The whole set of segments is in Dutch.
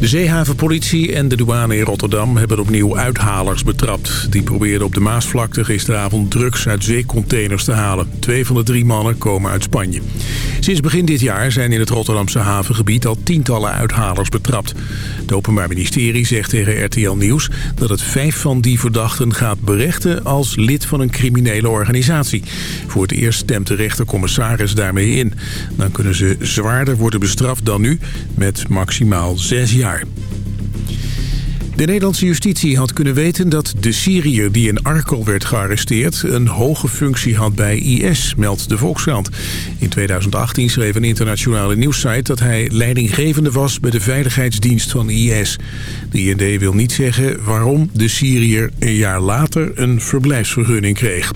De zeehavenpolitie en de douane in Rotterdam hebben opnieuw uithalers betrapt. Die probeerden op de Maasvlakte gisteravond drugs uit zeecontainers te halen. Twee van de drie mannen komen uit Spanje. Sinds begin dit jaar zijn in het Rotterdamse havengebied al tientallen uithalers betrapt. Het Openbaar Ministerie zegt tegen RTL Nieuws dat het vijf van die verdachten gaat berechten als lid van een criminele organisatie. Voor het eerst stemt de rechtercommissaris daarmee in. Dan kunnen ze zwaarder worden bestraft dan nu met maximaal zes jaar. De Nederlandse justitie had kunnen weten dat de Syriër die in Arkel werd gearresteerd... een hoge functie had bij IS, meldt de Volkskrant. In 2018 schreef een internationale nieuwssite dat hij leidinggevende was... bij de veiligheidsdienst van IS. De IND wil niet zeggen waarom de Syriër een jaar later een verblijfsvergunning kreeg.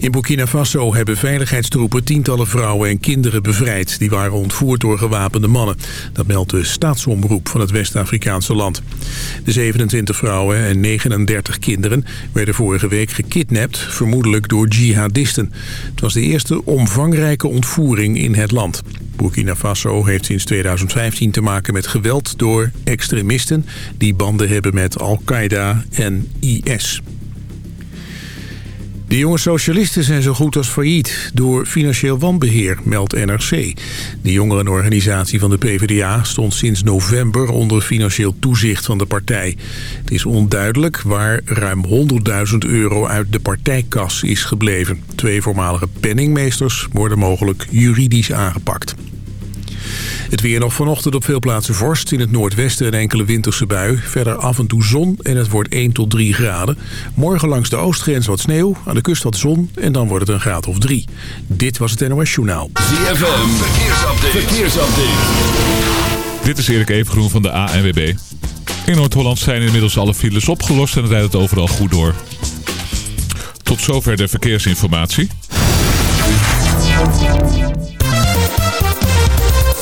In Burkina Faso hebben veiligheidstroepen tientallen vrouwen en kinderen bevrijd. Die waren ontvoerd door gewapende mannen. Dat meldt de staatsomroep van het West-Afrikaanse land. De 27 vrouwen en 39 kinderen werden vorige week gekidnapt, vermoedelijk door jihadisten. Het was de eerste omvangrijke ontvoering in het land. Burkina Faso heeft sinds 2015 te maken met geweld door extremisten... die banden hebben met Al-Qaeda en IS. De jonge socialisten zijn zo goed als failliet door financieel wanbeheer, meldt NRC. De jongerenorganisatie van de PvdA stond sinds november onder financieel toezicht van de partij. Het is onduidelijk waar ruim 100.000 euro uit de partijkas is gebleven. Twee voormalige penningmeesters worden mogelijk juridisch aangepakt. Het weer nog vanochtend op veel plaatsen vorst. In het noordwesten een enkele winterse bui. Verder af en toe zon en het wordt 1 tot 3 graden. Morgen langs de oostgrens wat sneeuw. Aan de kust wat zon en dan wordt het een graad of 3. Dit was het NOS Journaal. ZFM, verkeersupdate. verkeersupdate. Dit is Erik Evengroen van de ANWB. In Noord-Holland zijn inmiddels alle files opgelost en het rijdt het overal goed door. Tot zover de verkeersinformatie.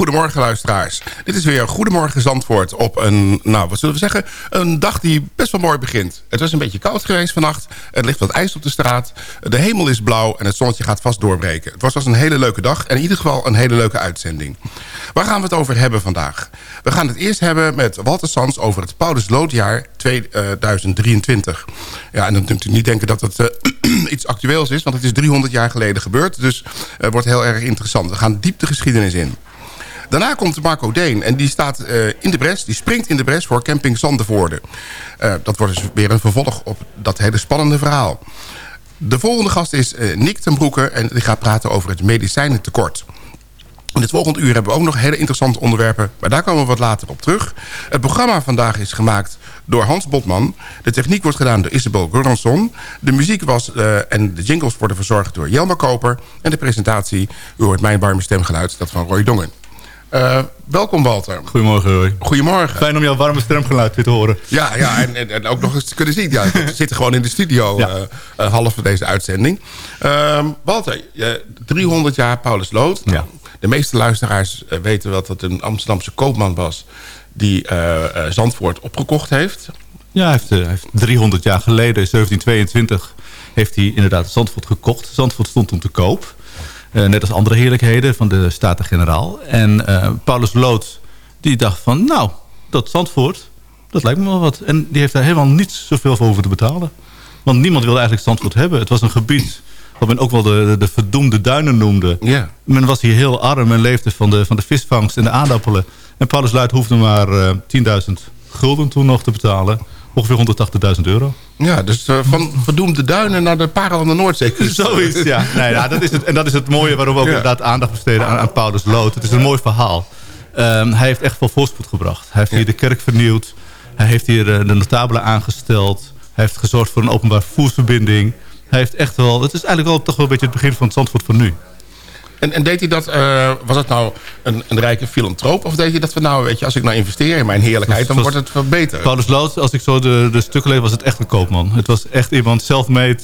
Hele goede morgen, luisteraars. Dit is weer Goedemorgen Zandvoort op een, nou, wat zullen we zeggen... een dag die best wel mooi begint. Het was een beetje koud geweest vannacht. Er ligt wat ijs op de straat. De hemel is blauw en het zonnetje gaat vast doorbreken. Het was, een hele leuke dag en in ieder geval een hele leuke uitzending. Waar gaan we het over hebben vandaag? We gaan het eerst hebben met Walter Sands over het Paulus Loodjaar 2023. Ja, en dan kunt u niet denken dat het uh, iets actueels is... want het is 300 jaar geleden gebeurd. Dus het uh, wordt heel erg interessant. We gaan diep de geschiedenis in. Daarna komt Marco Deen en die staat uh, in de bres, die springt in de bres voor camping Zandervoorde. Uh, dat wordt dus weer een vervolg op dat hele spannende verhaal. De volgende gast is uh, Nick ten Broeke en die gaat praten over het medicijnentekort. In het volgende uur hebben we ook nog hele interessante onderwerpen... maar daar komen we wat later op terug. Het programma vandaag is gemaakt door Hans Botman. De techniek wordt gedaan door Isabel Goransson. De muziek was en de jingles worden verzorgd door Jelmer Koper. En de presentatie, u hoort mijn warme stemgeluid, dat van Roy Dongen. Uh, welkom Walter. Goedemorgen Roy. Goedemorgen. Fijn om jouw warme stemgeluid weer te horen. Ja, ja en, en, en ook nog eens te kunnen zien. Ja, we zitten gewoon in de studio ja. uh, uh, half van deze uitzending. Walter, 300 jaar Paulus Lood. Ja. De meeste luisteraars weten wel dat het een Amsterdamse koopman was... die Zandvoort opgekocht heeft. Ja, hij heeft, hij heeft 300 jaar geleden, in 1722... heeft hij inderdaad Zandvoort gekocht. Zandvoort stond toen te koop... Uh, net als andere heerlijkheden van de Staten-Generaal. En uh, Paulus Lood, die dacht van... nou, dat Zandvoort, dat lijkt me wel wat. En die heeft daar helemaal niet zoveel voor hoeven te betalen. Want niemand wilde eigenlijk Zandvoort hebben. Het was een gebied wat men ook wel de, de, de verdoemde duinen noemde. Yeah. Men was hier heel arm en leefde van de, van de visvangst en de aardappelen. En Paulus Luid hoefde maar uh, 10.000 gulden toen nog te betalen ongeveer 180.000 euro. Ja, dus uh, van verdoemde duinen naar de parel aan de Noordzee. Zoiets, ja. Nee, ja dat is het, en dat is het mooie waarom we ook ja. inderdaad aandacht besteden aan, aan Paulus Lood. Het is een mooi verhaal. Um, hij heeft echt veel voorspoed gebracht. Hij heeft ja. hier de kerk vernieuwd. Hij heeft hier uh, de notabelen aangesteld. Hij heeft gezorgd voor een openbaar vervoersverbinding. Hij heeft echt wel... Het is eigenlijk wel toch wel een beetje het begin van het Zandvoort van nu. En, en, deed hij dat, uh, was het nou een, een, rijke filantroop? Of deed hij dat van nou, weet je, als ik nou investeer in mijn heerlijkheid, dan wordt het wat beter? Paulus Lood, als ik zo de, de stukken lees, was het echt een koopman. Het was echt iemand self-made.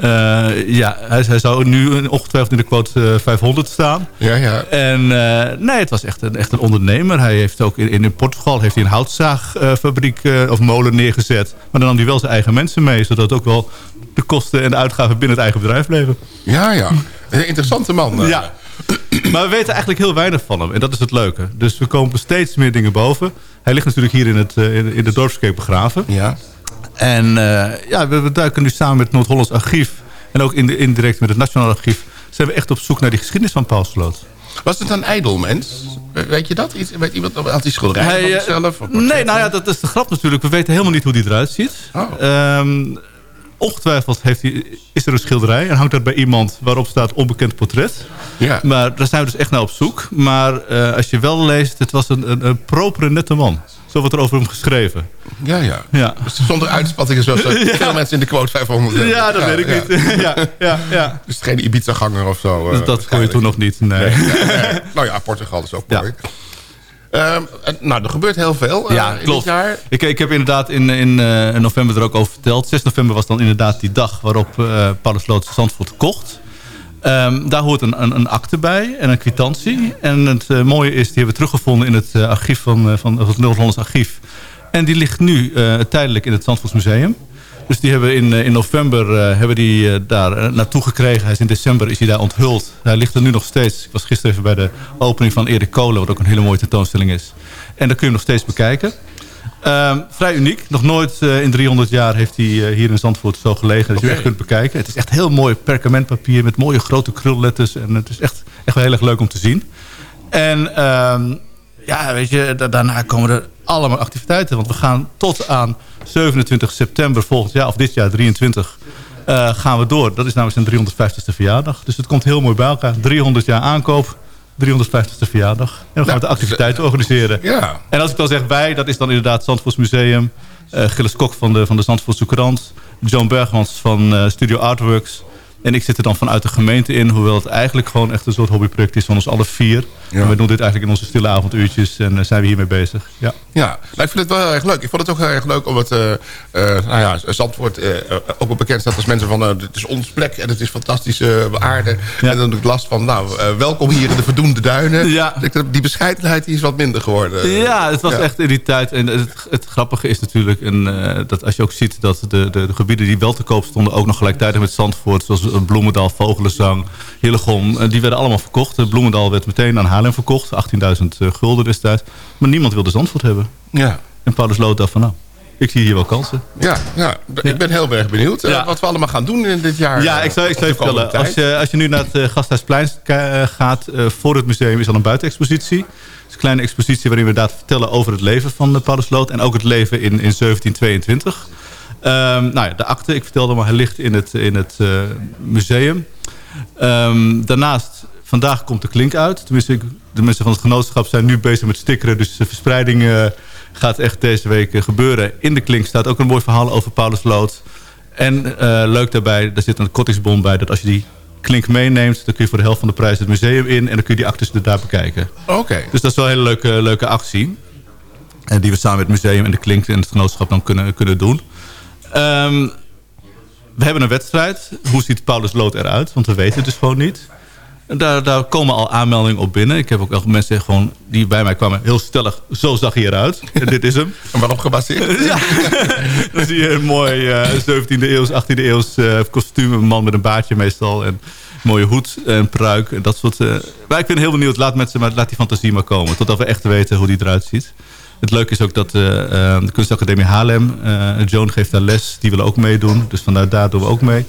Uh, ja, hij, hij, zou nu ongetwijfeld in de quote uh, 500 staan. Ja, ja. En uh, nee, het was echt een, echt een ondernemer. Hij heeft ook in, in Portugal heeft hij een houtzaagfabriek of molen neergezet. Maar dan nam hij wel zijn eigen mensen mee, zodat ook wel de kosten en de uitgaven binnen het eigen bedrijf bleven. Ja, ja. Een interessante man. Ja. Maar we weten eigenlijk heel weinig van hem. En dat is het leuke. Dus we komen steeds meer dingen boven. Hij ligt natuurlijk hier in, het, in, in de dorpskerk begraven. Ja. En uh, ja, we, we, duiken nu samen met het Noord-Hollands Archief... en ook in de, indirect met het Nationaal Archief... zijn we echt op zoek naar die geschiedenis van Paul Sloot. Was het een ijdelmens? Weet je dat? Iets, weet iemand had hij schilderijen hij, van zichzelf? Nee, nou ja, dat is de grap natuurlijk. We weten helemaal niet hoe die eruit ziet. Oh. Um, ongetwijfeld heeft hij, is er een schilderij en hangt dat bij iemand waarop staat onbekend portret. Ja. Maar daar zijn we dus echt naar op zoek. Maar uh, als je wel leest, het was een, een, een propere nette man. Zo wordt er over hem geschreven. Ja, ja. ja. Dus zonder uitspattingen zoals ja. veel mensen in de quote 500. Ja, dat ja, weet ik niet. ja, ja, ja. Dus geen Ibiza-ganger of zo. Uh, dat kon je toen nog niet, nee. nee, nee nou ja, Portugal is ook mooi. Uh, nou, er gebeurt heel veel uh, ja, in klopt. dit jaar. Ik, ik heb inderdaad in, in uh, november er ook over verteld. 6 november was dan inderdaad die dag waarop Paulus Lood Zandvoort kocht. Um, daar hoort een, een, akte bij en een kwitantie. En het mooie is, die hebben we teruggevonden in het archief van, van het Noord-Hollands archief. En die ligt nu tijdelijk in het Zandvoortsmuseum. Dus die hebben in, in november hebben die, daar naartoe gekregen. Hij is in december is hij daar onthuld. Hij ligt er nu nog steeds. Ik was gisteren even bij de opening van Erik Kolen... wat ook een hele mooie tentoonstelling is. En dat kun je nog steeds bekijken. Ehm, vrij uniek. Nog nooit in 300 jaar heeft hij hier in Zandvoort zo gelegen. Dat je echt kunt bekijken. Het is echt heel mooi perkamentpapier... met mooie grote krulletters. En het is echt, echt wel heel erg leuk om te zien. En ehm, ja, weet je, da daarna komen er allemaal activiteiten. Want we gaan tot aan 27 september volgend jaar, of dit jaar 23, uh, gaan we door. Dat is namelijk zijn 350ste verjaardag. Dus het komt heel mooi bij elkaar. 300 jaar aankoop, 350ste verjaardag. En dan gaan we de activiteiten organiseren. Ja. En als ik dan zeg wij, dat is dan inderdaad Zandvoors Museum... Uh, Gilles Kok van de, van de Zandvoortse Krant... John Bergmans van uh, Studio Artworks... En ik zit er dan vanuit de gemeente in. Hoewel het eigenlijk gewoon echt een soort hobbyproject is van ons alle vier. Ja. En we doen dit eigenlijk in onze stille avonduurtjes. En uh, zijn we hiermee bezig. Ja, ja nou, ik vind het wel heel erg leuk. Ik vond het ook heel erg leuk om het... Uh, uh, nou ja, Zandvoort ook wel bekend staat als mensen van... het is ons plek en het is fantastische aarde. Ja. En dan doe ik last van... Nou, welkom hier in de verdoemde duinen. Ja. Die bescheidenheid die is wat minder geworden. Ja, het was echt in die tijd. En het, het grappige is natuurlijk... En, dat als je ook ziet dat de, de, de, gebieden die wel te koop stonden... ook nog gelijktijdig met Zandvoort... zoals Bloemendaal, Vogelenzang, Hillegom... die werden allemaal verkocht. Bloemendaal werd meteen aan Haarlem verkocht. 18.000 gulden destijds. Maar niemand wilde Zandvoort hebben. Ja. En Paulus Lood dacht van nou... Ik zie hier wel kansen. Ja, ja. ik ben heel erg benieuwd ja. wat we allemaal gaan doen in dit jaar. Ja, ik zou, ik zou je vertellen. Als je, als je nu naar het uh, Gasthuisplein gaat... Uh, voor het museum is al een buitenexpositie. Het is een kleine expositie waarin we inderdaad vertellen over het leven van de Paulus Lood. En ook het leven in, in 1722. Um, nou ja, de akte, ik vertelde maar, hij ligt in het, in het uh, museum. Um, daarnaast, vandaag komt de klink uit. Tenminste, de mensen van het genootschap zijn nu bezig met stickeren. Dus de verspreiding uh, gaat echt deze week uh, gebeuren. In de klink staat ook een mooi verhaal over Paulus Lood. En leuk daarbij, daar zit een kortingsbon bij... dat als je die klink meeneemt... dan kun je voor de helft van de prijs het museum in... en dan kun je die actes er daar bekijken. Oké. Okay. Dus dat is wel een hele leuke, leuke actie. En die we samen met het museum en de klink en het genootschap dan kunnen, kunnen doen. Um, we hebben een wedstrijd. Hoe ziet Paulus Lood eruit? Want we weten het dus gewoon niet. Daar, daar komen al aanmeldingen op binnen. Ik heb ook mensen gewoon, die bij mij kwamen heel stellig. Zo zag hij eruit. En dit is hem. En waarop gebaseerd? ja. Dan zie je een mooi uh, 17e eeuws, 18e eeuws uh, kostuum. Een man met een baardje meestal. En mooie hoed en pruik. En dat soort. Uh, maar ik ben heel benieuwd. Laat, mensen, maar, laat die fantasie maar komen. Totdat we echt weten hoe die eruit ziet. Het leuke is ook dat uh, uh, de kunstacademie Haarlem, uh, Joan geeft daar les, die willen ook meedoen. Dus vanuit daar doen we ook mee.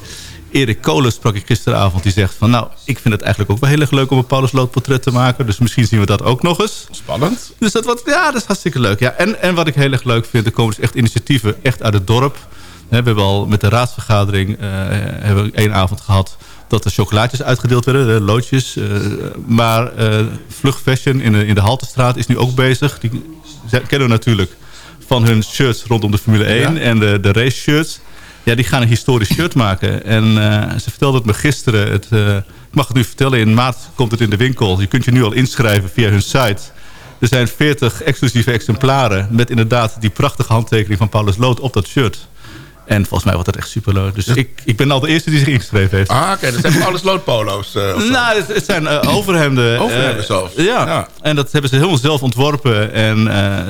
Erik Kolen sprak ik gisteravond, die zegt van nou, ik vind het eigenlijk ook wel heel erg leuk om een Paulus Lood te maken. Dus misschien zien we dat ook nog eens. Spannend. Dus dat, wat, ja, dat is hartstikke leuk. Ja. En, en wat ik heel erg leuk vind, er komen dus echt initiatieven echt uit het dorp. We hebben al met de raadsvergadering hebben we één avond gehad dat er chocolaatjes uitgedeeld werden, de loodjes. Uh, maar uh, Vlug Fashion in de, in de Haltestraat is nu ook bezig. Die kennen we natuurlijk van hun shirts rondom de Formule 1 ja. en de, de race shirts. Ja, die gaan een historisch shirt maken. En uh, ze vertelde het me gisteren. Het, ik mag het nu vertellen, in maart komt het in de winkel. Je kunt je nu al inschrijven via hun site. Er zijn 40 exclusieve exemplaren met inderdaad die prachtige handtekening van Paulus Lood op dat shirt. En volgens mij wordt dat echt superleuk. Dus ik, ik ben al de eerste die zich ingeschreven heeft. Ah, oké. Okay. Dat zijn alles loodpolo's. Uh, nou, het, het zijn uh, overhemden. Overhemden zelfs. Uh, ja. ja. En dat hebben ze helemaal zelf ontworpen. En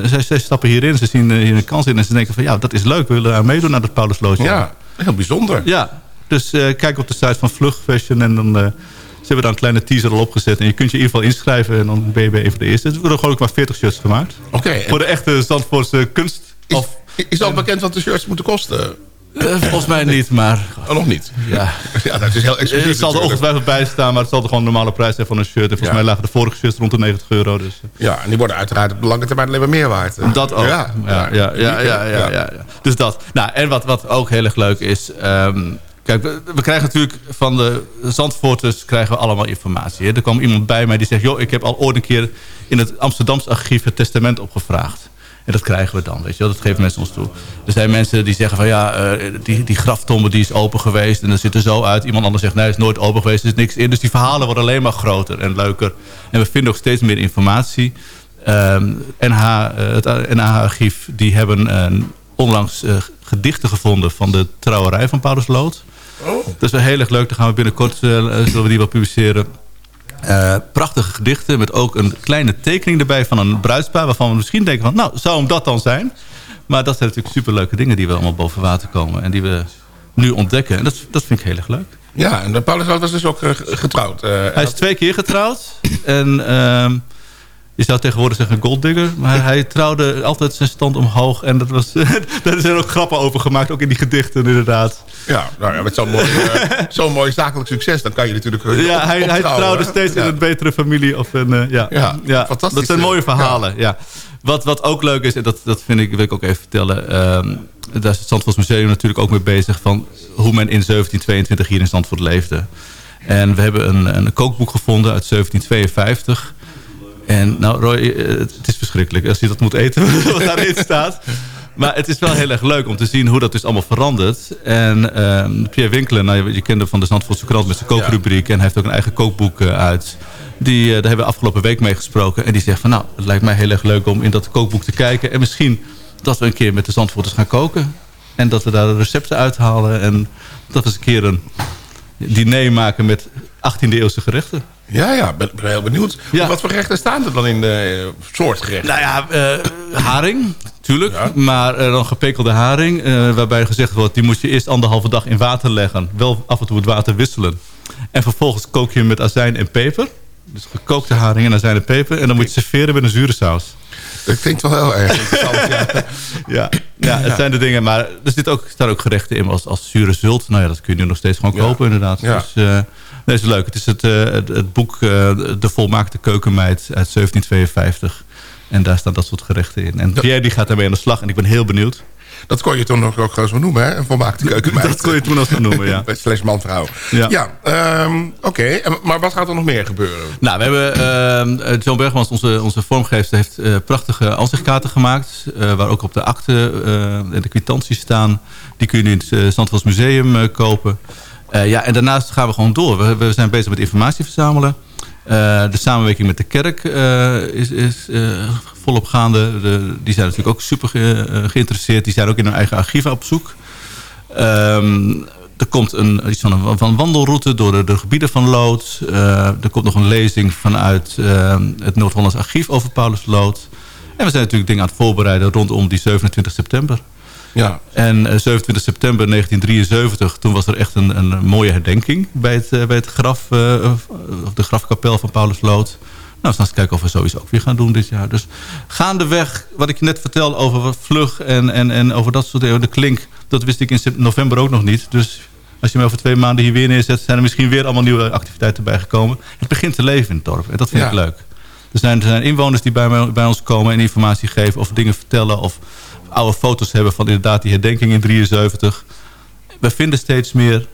zij, zij, stappen hierin. Ze zien hier een kans in. En ze denken van ja, dat is leuk. We willen daar meedoen aan het Paulusloodje. Ja, heel bijzonder. Ja. Dus kijk op de site van Vlug Fashion. En dan... Ze hebben daar een kleine teaser al opgezet. En je kunt je in ieder geval inschrijven. En dan ben je bij een van de eerste. Er worden gewoon ook maar 40 shirts gemaakt. Oké. Okay, Voor de echte Zandvoortse kunst. Is, of, is al bekend wat de shirts moeten kosten? Uh, volgens mij niet, maar... Oh, nog niet? Ja. ja dat is heel exclusief. Het zal er ongetwijfeld bij staan, maar het zal er gewoon een normale prijs zijn van een shirt. En volgens ja. mij lagen de vorige shirts rond de 90 euro. Dus. Ja, en die worden uiteraard op de lange termijn alleen maar meer waard. Dat ook. Ja, ja, ja, ja, ja, ja, ja, Dus dat. Nou, en wat, wat ook heel erg leuk is... Um, Kijk, we, we, krijgen natuurlijk van de Zandvoorters krijgen we allemaal informatie. Hè? Er kwam iemand bij mij die zegt... joh, ik heb al ooit een keer in het Amsterdamse archief het testament opgevraagd. En dat krijgen we dan, weet je wel. Dat geven mensen ons toe. Er zijn mensen die zeggen van ja, uh, die, die graftombe die is open geweest. En dat ziet er zo uit. Iemand anders zegt nee, het is nooit open geweest. Er is niks in. Dus die verhalen worden alleen maar groter en leuker. En we vinden ook steeds meer informatie. Um, NH, uh, het NH-archief die hebben uh, onlangs gedichten gevonden van de trouwerij van Paulus Lood. Oh. Dat is wel heel erg leuk. Dan gaan we binnenkort zullen we die wel publiceren. Uh, prachtige gedichten met ook een kleine tekening erbij van een bruidspaar... waarvan we misschien denken van, nou, zou hem dat dan zijn? Maar dat zijn natuurlijk superleuke dingen die we allemaal boven water komen... en die we nu ontdekken. En dat, dat vind ik heel erg leuk. Ja, en Paulus was dus ook getrouwd. Uh, hij is twee keer getrouwd. En uh, je zou tegenwoordig zeggen golddigger. Maar hij trouwde altijd zijn stand omhoog. En dat was, daar zijn ook grappen over gemaakt. Ook in die gedichten inderdaad. Ja, nou ja met zo'n mooi, uh, zo mooi zakelijk succes. Dan kan je natuurlijk uh, Ja, hij, hij trouwde steeds ja. in een betere familie. Of een, uh, ja, ja, ja, fantastisch. Dat zijn mooie verhalen, ja. Wat, wat ook leuk is, en dat, dat vind ik, wil ik ook even vertellen... Um, daar is het Zandvoorts Museum natuurlijk ook mee bezig... van hoe men in 1722 hier in Zandvoort leefde. En we hebben een, een kookboek gevonden uit 1752... En nou Roy, het is verschrikkelijk als je dat moet eten wat daarin staat. maar het is wel heel erg leuk om te zien hoe dat dus allemaal verandert. En ehm, Pierre Winkelen, nou, je, hem van de Zandvoortse krant met zijn kookrubriek. En hij heeft ook een eigen kookboek eh, uit. Die, eh, daar hebben we afgelopen week mee gesproken. En die zegt van nou, het lijkt mij heel erg leuk om in dat kookboek te kijken. En misschien dat we een keer met de Zandvoorters gaan koken. En dat we daar de recepten uithalen. En dat we eens een keer een diner maken met 18e eeuwse gerechten. Ja, ja, ben, ben heel benieuwd. Ja. Wat voor gerechten staan er dan in de uh, soort gerechten? Nou ja, eh, haring, tuurlijk. Ja. Maar eh, dan gepekelde haring. eh, waarbij gezegd wordt, die moet je eerst anderhalve dag in water leggen. Wel af en toe het water wisselen. En vervolgens kook je hem met azijn en peper. Dus gekookte haring en azijn en peper. En dan moet je serveren met een zure saus. Dat klinkt wel heel erg interessant. ja. Ja, ja het zijn de dingen. Maar er zit ook, staan ook gerechten in als, als zure zult. Nou ja, dat kun je nu nog steeds gewoon kopen inderdaad. Ja. Dus eh nee, is leuk. Het is het, eh, het, het boek eh, De Volmaakte Keukenmeid uit 1752. En daar staan dat soort gerechten in. En Pierre die gaat daarmee aan de slag. En ik ben heel benieuwd. Dat kon je toen nog ook zo noemen, hè? Een volmaakte keukenmeid. Dat kon je toen al zo noemen, ja. Slash man-vrouw. Ja. Ja, ehm, oké. Maar wat gaat er nog meer gebeuren? Nou, we hebben... eh, John Bergmans, onze, onze vormgever, heeft eh, prachtige ansichtkaarten gemaakt. waar ook op de akte en de kwitanties staan. Die kun je nu in het uh, Zandvoorts Museum kopen. Eh, ja, en daarnaast gaan we gewoon door. We, we zijn bezig met informatie verzamelen. Eh, de samenwerking met de kerk eh, is, is volop gaande. De, die zijn natuurlijk ook super ge- geïnteresseerd. Die zijn ook in hun eigen archieven op zoek. Ehm, er komt een, iets van een, wandelroute door de, de gebieden van Lood. Er komt nog een lezing vanuit het Noord-Hollands Archief over Paulus Lood. En we zijn natuurlijk dingen aan het voorbereiden rondom die 27 september. Ja. En eh, 27 september 1973, toen was er echt een, een mooie herdenking bij het, eh, bij het graf, eh, of de grafkapel van Paulus Lood. Nou, we gaan eens kijken of we zoiets ook weer gaan doen dit jaar. Dus gaandeweg, wat ik je net vertelde over vlug en, en, en over dat soort dingen, de klink, dat wist ik in november ook nog niet. Dus als je me over twee maanden hier weer neerzet, zijn er misschien weer allemaal nieuwe activiteiten bijgekomen. Het begint te leven in het dorp en dat vind Ja. ik leuk. Er zijn, er zijn inwoners die bij, mij, bij ons komen en informatie geven of dingen vertellen of oude foto's hebben van inderdaad die herdenking in 73. We vinden steeds meer,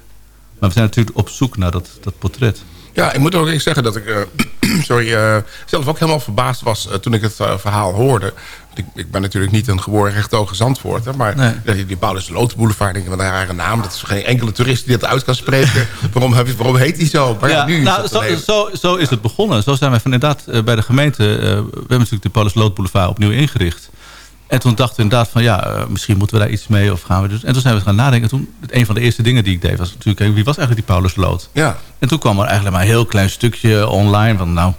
maar we zijn natuurlijk op zoek naar dat, dat portret. Ja, ik moet ook eens zeggen dat ik eh, sorry, eh, zelf ook helemaal verbaasd was eh, toen ik het verhaal hoorde. Want Ik, ik ben natuurlijk niet een geboren rechtogen Zandvoorter. Maar Nee. die, die Paulus Lood Boulevard, denk ik, wat een rare naam. Dat is geen enkele toerist die dat uit kan spreken. waarom, heb je, waarom heet die zo? Maar ja, nu nou, zo, zo, zo is het begonnen. Zo zijn wij van inderdaad bij de gemeente... we hebben natuurlijk de Paulus Lood Boulevard opnieuw ingericht. En toen dachten we inderdaad van ja, eh, misschien moeten we daar iets mee of gaan we dus. En toen zijn we gaan nadenken. Toen, een van de eerste dingen die ik deed was natuurlijk, wie was eigenlijk die Paulus Lood? Ja, En toen kwam er eigenlijk maar een heel klein stukje online. Van nou,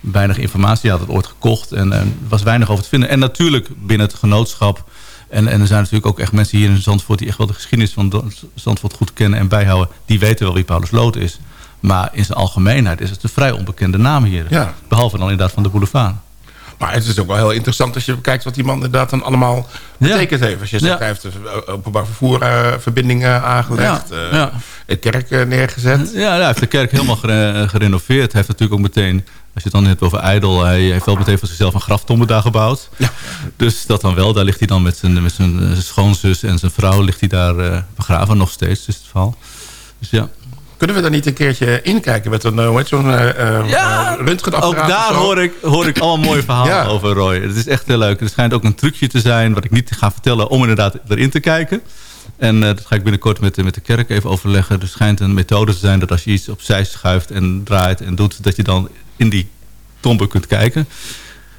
weinig informatie. Je had het ooit gekocht. En er was weinig over te vinden. En natuurlijk binnen het genootschap. En, en er zijn natuurlijk ook echt mensen hier in Zandvoort... die echt wel de geschiedenis van Zandvoort goed kennen en bijhouden. Die weten wel wie Paulus Lood is. Maar in zijn algemeenheid is het een vrij onbekende naam hier. Ja. Behalve dan inderdaad van de boulevard. Maar het is ook wel heel interessant als je kijkt wat die man inderdaad dan allemaal betekend heeft. Als je zegt, hij heeft eh, openbaar vervoer eh, verbindingen aangelegd. Eh. Een kerk eh, neergezet. Ja, hij heeft de kerk helemaal gere- gerenoveerd. Hij heeft natuurlijk ook meteen, als je het dan hebt over Ijdel... hij heeft wel meteen voor zichzelf een graftombe daar gebouwd. Ja. Dus dat dan wel. Daar ligt hij dan met zijn, met zijn eh, schoonzus en zijn vrouw... ligt hij daar eh, begraven nog steeds, is het verhaal. Dus ja. Kunnen we daar niet een keertje inkijken met een, eh, hoe heet zo'n Ja, röntgenapparaat? Ook daar hoor ik, hoor ik allemaal mooie verhalen Ja. over Roy. Het is echt heel leuk. Het schijnt ook een trucje te zijn... wat ik niet ga vertellen om inderdaad erin te kijken. En dat ga ik binnenkort met, de- met de kerk even overleggen. Er schijnt een methode te zijn dat als je iets opzij schuift en draait en doet... dat je dan in die tombe kunt kijken.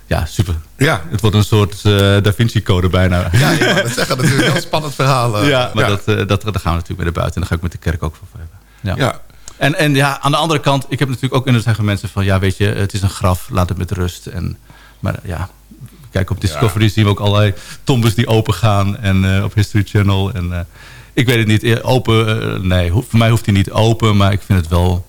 Ja, super. Ja, Het wordt een soort Da Vinci-code bijna. ja, ja dat zeggen. Dat is een heel spannend verhaal. Ja, maar Dat, eh, dat, daar gaan we natuurlijk mee naar buiten. En daar ga ik met de kerk ook voor hebben. Ja. En, en ja, aan de andere kant, ik heb natuurlijk ook... en er zeggen mensen van, ja, weet je, het is een graf, laat het met rust. En, maar ja, kijk, op Discovery zien we ook allerlei tombes die open gaan. En eh, op History Channel. En eh, ik weet het niet, eh, open, nee, voor mij hoeft hij niet open. Maar ik vind het wel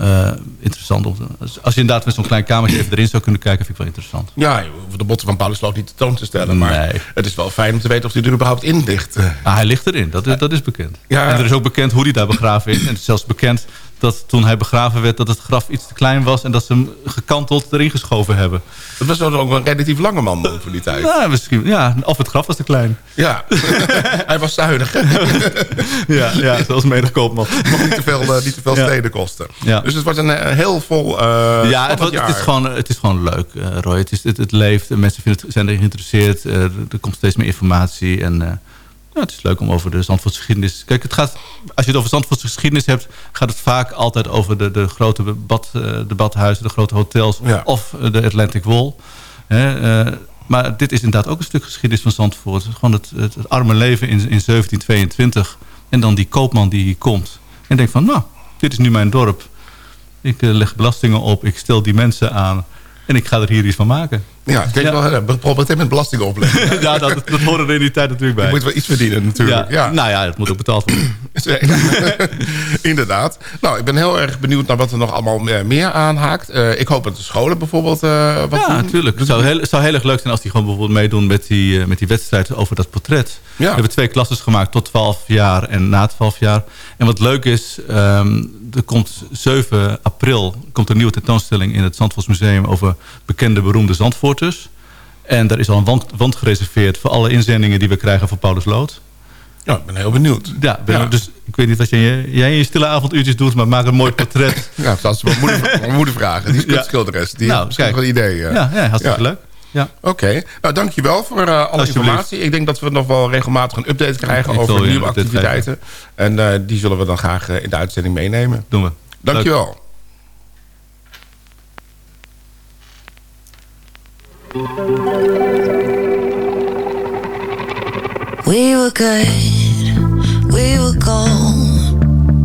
eh, interessant. Te- als je inderdaad met zo'n klein kamertje even erin zou kunnen kijken, vind ik wel interessant. Ja, je hoeft de botten van Paulus Lood niet tentoon te stellen. Maar Nee. het is wel fijn om te weten of hij er überhaupt in ligt. Ah, hij ligt erin, dat is, dat is bekend. Ja. En er is ook bekend hoe hij daar begraven is. En het is zelfs bekend dat toen hij begraven werd... dat het graf iets te klein was en dat ze hem gekanteld erin geschoven hebben. Dat was ook een relatief lange man dan voor die tijd. Nou, misschien, ja, of het graf was te klein. Ja, hij was zuinig. ja, ja, zoals menig koopman. Mocht niet te veel, uh, niet te veel Ja. steden kosten. Ja. Dus het wordt een eh, heel vol eh ja, het, het, is gewoon, het is gewoon leuk, eh, Roy. Het, is, het, het leeft, en mensen vinden het, zijn erin geïnteresseerd. eh, er er komt steeds meer informatie. En het is leuk om over de Zandvoortse geschiedenis... Kijk, het gaat, als je het over Zandvoortse geschiedenis hebt... gaat het vaak altijd over de, de grote bad, eh, debathuizen, de grote hotels... Ja. of de Atlantic Wall. Hè, eh, maar dit is inderdaad ook een stuk geschiedenis van Zandvoort. Gewoon het, het, het arme leven in, in 1722. En dan die koopman die hier komt. En denkt van, nou, dit is nu mijn dorp. Ik eh, leg belastingen op, ik stel die mensen aan... en ik ga er hier iets van maken. Ja, kijk, Ja. wel, eh, met belastingen opleggen. ja, dat, dat horen er in die tijd natuurlijk Je bij. moet wel iets verdienen natuurlijk. Ja, Nou ja, het moet ook betaald worden. Inderdaad. Nou, ik ben heel erg benieuwd naar wat er nog allemaal eh, meer aanhaakt. Eh, ik hoop dat de scholen bijvoorbeeld eh, wat Ja, natuurlijk. Het zou heel, zou heel erg leuk zijn als die gewoon bijvoorbeeld meedoen met die, met die wedstrijd over dat portret. Ja. We hebben twee klasses gemaakt tot 12 jaar en na 12 jaar. En wat leuk is, ehm, er komt 7 april komt een nieuwe tentoonstelling in het Zandvoortsmuseum over bekende beroemde Zandvoorters. En daar is al een wand, wand gereserveerd voor alle inzendingen die we krijgen van Paulus Lood. Ja, ik ben heel benieuwd. Ja, ben- Ja. dus ik weet niet wat jij, jij in je stille avonduurtjes doet, maar maak een mooi portret. Ja, dat is mijn moeder, mijn moeder vragen. Die is kunstschilderes. Die Nou, heeft misschien kijk. wel ideeën. ja, ja, hartstikke Ja. leuk. Ja. Oké, nou dankjewel voor eh, alle informatie. Ik denk dat we nog wel regelmatig een update krijgen Ik over je nieuwe activiteiten. En eh, die zullen we dan graag eh, in de uitzending meenemen. Doen we. Dankjewel. We were good, we were gold.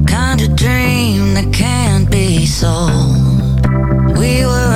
Kind of dream that can't be sold. We were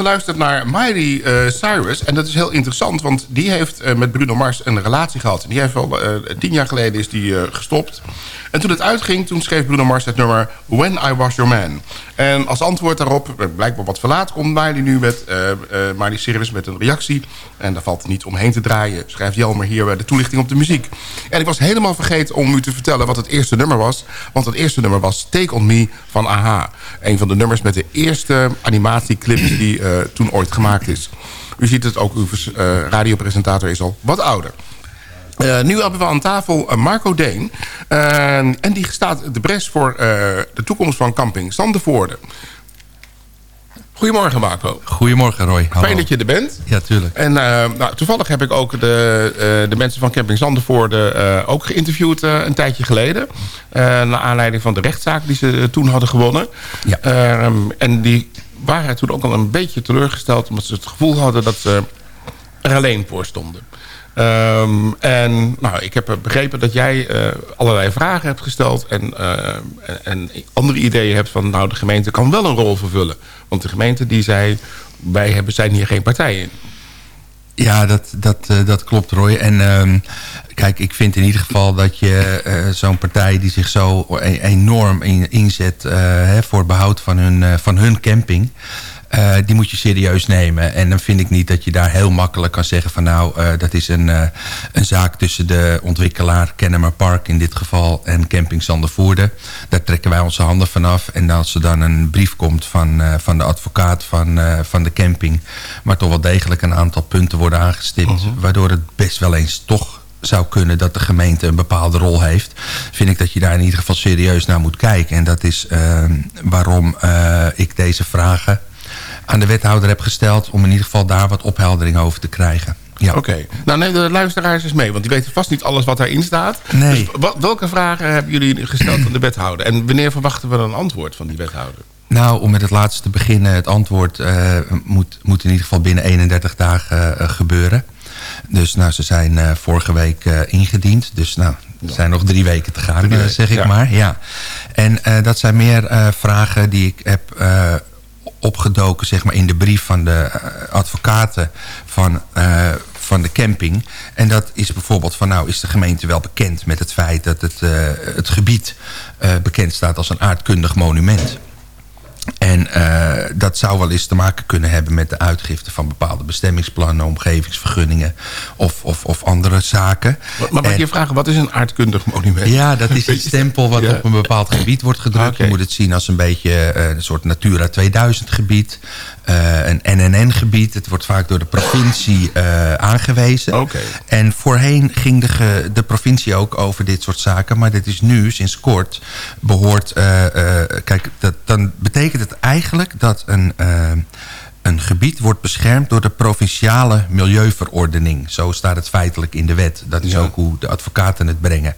geluisterd naar Miley eh, Cyrus. En dat is heel interessant, want die heeft eh, met Bruno Mars een relatie gehad. Die heeft al eh, tien jaar geleden is die gestopt. En toen het uitging, toen schreef Bruno Mars het nummer When I Was Your Man. En als antwoord daarop, blijkbaar wat verlaat, komt Miley nu met, Miley Cyrus met een reactie. En daar valt niet omheen te draaien. Schrijft Jelmer hier de toelichting op de muziek. En ik was helemaal vergeten om u te vertellen wat het eerste nummer was. Want het eerste nummer was Take On Me van AHA. Een van de nummers met de eerste animatieclips die uh, toen ooit gemaakt is. U ziet het ook, uw uh, radiopresentator is al wat ouder. Uh, nu hebben we aan tafel Marco Deen. en die staat de bres voor de toekomst van camping Zandervoorde. Goedemorgen Marco. Goedemorgen Roy. Fijn dat je er bent. Ja, tuurlijk. En nou, toevallig heb ik ook de, de mensen van Camping Zandervoorde ook geïnterviewd een tijdje geleden. naar aanleiding van de rechtszaak die ze toen hadden gewonnen. Ja. Ehm, en die waren toen ook al een beetje teleurgesteld... omdat ze het gevoel hadden dat ze er alleen voor stonden. Um, en nou, ik heb begrepen dat jij uh, allerlei vragen hebt gesteld... En, uh, en, andere ideeën hebt van... nou, de gemeente kan wel een rol vervullen. Want de gemeente die zei... wij hebben, zijn hier geen partij in. Ja, dat, dat, dat klopt, Roy. En uh, kijk, ik vind in ieder geval dat je zo'n partij die zich zo e enorm in, inzet hè, voor behoud van hun, van hun camping. Uh, die moet je serieus nemen. En dan vind ik niet dat je daar heel makkelijk kan zeggen van nou, uh, dat is een, uh, een zaak tussen de ontwikkelaar Kennemer Park in dit geval en Camping Zandervoerde. Daar trekken wij onze handen vanaf. En als er dan een brief komt van, van de advocaat van, van de camping, waar toch wel degelijk een aantal punten worden aangestipt, -huh. waardoor het best wel eens toch zou kunnen dat de gemeente een bepaalde rol heeft... vind ik dat je daar in ieder geval serieus naar moet kijken. En dat is uh, waarom uh, ik deze vragen aan de wethouder heb gesteld... om in ieder geval daar wat opheldering over te krijgen. Ja. Oké. Okay. Nou, neem de luisteraars eens mee, want die weten vast niet alles wat daarin staat. Nee. Dus welke vragen hebben jullie gesteld aan de wethouder? En wanneer verwachten we een antwoord van die wethouder? Nou, om met het laatste te beginnen. Het antwoord uh, moet, moet in ieder geval binnen 31 dagen uh, gebeuren. Dus nou, ze zijn uh, vorige week ingediend. Dus nou, er zijn nog drie weken te gaan, zeg ik ja. maar. Ja. En dat zijn meer vragen die ik heb opgedoken zeg maar, in de brief van de advocaten van, uh, van de camping. En dat is bijvoorbeeld van nou is de gemeente wel bekend met het feit dat het, uh, het gebied bekend staat als een aardkundig monument. En uh, dat zou wel eens te maken kunnen hebben met de uitgifte van bepaalde bestemmingsplannen, omgevingsvergunningen of, of, of andere zaken. Maar, maar mag je vragen, wat is een aardkundig monument? Ja, dat is een stempel wat ja. op een bepaald gebied wordt gedrukt. Okay. Je moet het zien als een beetje uh, een soort Natura 2000 gebied. Uh, een NNN-gebied. Het wordt vaak door de provincie uh, aangewezen. Okay. En voorheen ging de, de provincie ook over dit soort zaken. Maar dit is nu, sinds kort, behoort... Uh, kijk, dat, dan betekent het eigenlijk dat een een gebied wordt beschermd door de provinciale milieuverordening. Zo staat het feitelijk in de wet. Dat is ja. ook hoe de advocaten het brengen.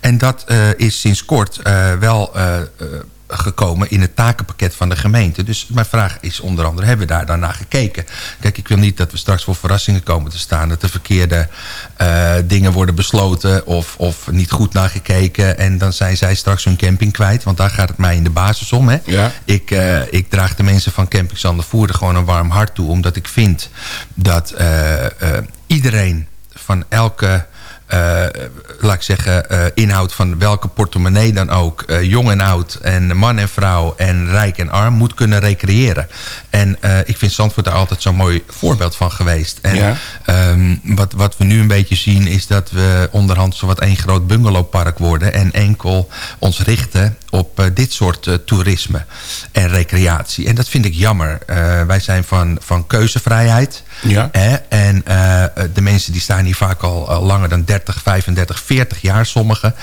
En dat uh, is sinds kort uh, wel uh, gekomen in het takenpakket van de gemeente. Dus mijn vraag is onder andere, hebben we daar dan naar gekeken? Kijk, ik wil niet dat we straks voor verrassingen komen te staan. Dat de verkeerde uh, dingen worden besloten of, of niet goed naar gekeken. En dan zijn zij straks hun camping kwijt. Want daar gaat het mij in de basis om. Hè? Ja. Ik, uh, ik draag de mensen van Camping Zandervoerde gewoon een warm hart toe. Omdat ik vind dat uh, iedereen van elke laat ik zeggen, uh, inhoud van welke portemonnee dan ook... Uh, jong en oud en man en vrouw en rijk en arm moet kunnen recreëren. En ik vind Zandvoort daar altijd zo'n mooi voorbeeld van geweest. En ja. um, wat, wat we nu een beetje zien is dat we onderhand zo wat één groot bungalowpark worden... en enkel ons richten op dit soort toerisme en recreatie. En dat vind ik jammer. wij zijn van, van keuzevrijheid... Ja. Hè? En de mensen die staan hier vaak al, langer dan 30, 35, 40 jaar sommigen.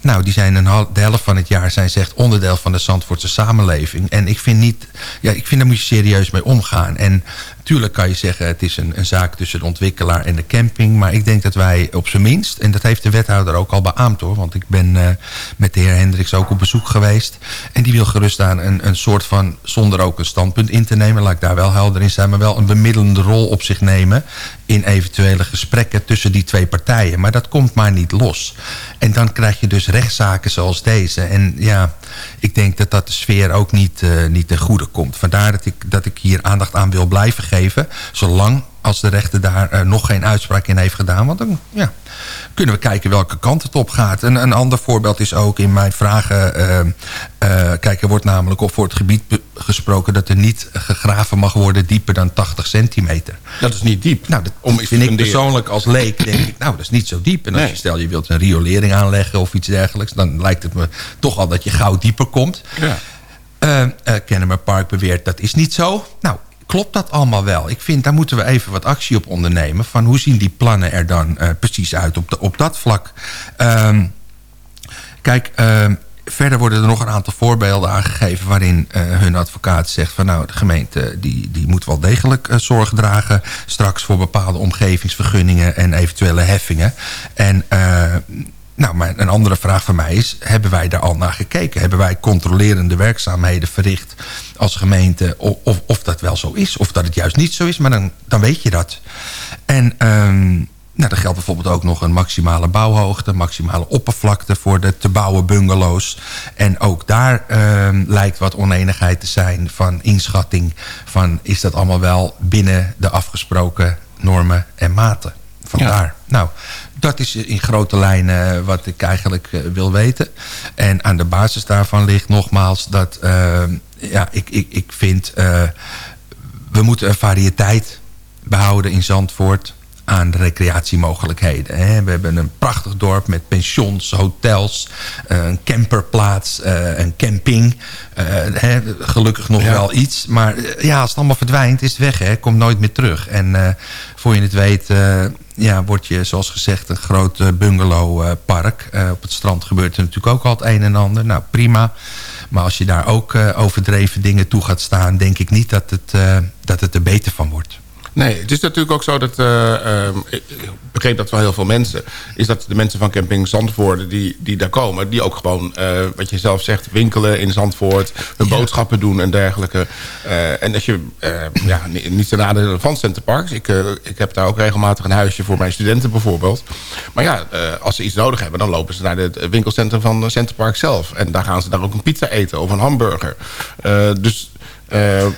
Nou, die zijn een half, de helft van het jaar zijn zegt onderdeel van de Zandvoortse samenleving. En ik vind niet, ja, ik vind daar moet je serieus mee omgaan. En natuurlijk kan je zeggen, het is een, een zaak tussen de ontwikkelaar en de camping. Maar ik denk dat wij op zijn minst, en dat heeft de wethouder ook al beaamd hoor. Want ik ben uh, met de heer Hendricks ook op bezoek geweest. En die wil gerust aan een, een soort van, zonder ook een standpunt in te nemen. Laat ik daar wel helder in zijn. Maar wel een bemiddelende rol op zich nemen in eventuele gesprekken tussen die twee partijen. Maar dat komt maar niet los. En dan krijg je dus rechtszaken zoals deze. En ja, ik denk dat dat de sfeer ook niet, uh, niet ten goede komt. Vandaar dat ik, dat ik hier aandacht aan wil blijven geven. Zolang als de rechter daar uh, nog geen uitspraak in heeft gedaan. Want dan ja, kunnen we kijken welke kant het op gaat. En een ander voorbeeld is ook in mijn vragen... Uh, kijk, er wordt namelijk op voor het gebied gesproken... dat er niet gegraven mag worden dieper dan 80 centimeter. Dat is niet diep. Nou, dat om vind ik persoonlijk als leek, denk ik... nou, dat is niet zo diep. En als nee. je stel, je wilt een riolering aanleggen of iets dergelijks... dan lijkt het me toch al dat je gauw dieper komt... Ja. Uh, uh, Kennemer Park beweert dat is niet zo. Nou, klopt dat allemaal wel? Ik vind, daar moeten we even wat actie op ondernemen. Van hoe zien die plannen er dan uh, precies uit op, de, op dat vlak? Um, kijk, uh, verder worden er nog een aantal voorbeelden aangegeven... waarin uh, hun advocaat zegt van nou, de gemeente die, die moet wel degelijk uh, zorg dragen... straks voor bepaalde omgevingsvergunningen en eventuele heffingen. En nou, maar een andere vraag van mij is... hebben wij daar al naar gekeken? Hebben wij controlerende werkzaamheden verricht als gemeente... of, of, of dat wel zo is, of dat het juist niet zo is? Maar dan, dan weet je dat. En um, nou, er geldt bijvoorbeeld ook nog een maximale bouwhoogte... maximale oppervlakte voor de te bouwen bungalows. En ook daar um, lijkt wat oneenigheid te zijn van inschatting... van is dat allemaal wel binnen de afgesproken normen en maten. Vandaar. Ja. Nou, dat is in grote lijnen wat ik eigenlijk uh, wil weten. En aan de basis daarvan ligt nogmaals dat... Uh, ja, ik, ik, ik vind... We moeten een variëteit behouden in Zandvoort aan de recreatiemogelijkheden. Hè. We hebben een prachtig dorp met pensions, hotels, een camperplaats, een camping. Hè, gelukkig nog ja. wel iets. Maar ja, als het allemaal verdwijnt, is het weg. Hè. Komt nooit meer terug. En voor je het weet ja, word je, zoals gezegd, een groot bungalowpark. Uh, op het strand gebeurt er natuurlijk ook al het een en ander. Nou, prima. Maar als je daar ook uh, overdreven dingen toe gaat staan... denk ik niet dat het, dat het er beter van wordt. Nee, het is natuurlijk ook zo dat... Uh, uh, ik begreep dat wel heel veel mensen... is dat de mensen van camping Zandvoort die, die daar komen... die ook gewoon, uh, wat je zelf zegt... winkelen in Zandvoort, hun ja. boodschappen doen en dergelijke. en als je ja, niet ten nadele van Centerparks... Ik, ik heb daar ook regelmatig een huisje voor mijn studenten bijvoorbeeld. Maar ja, als ze iets nodig hebben... dan lopen ze naar het winkelcentrum van Centerpark zelf. En daar gaan ze daar ook een pizza eten of een hamburger. dus...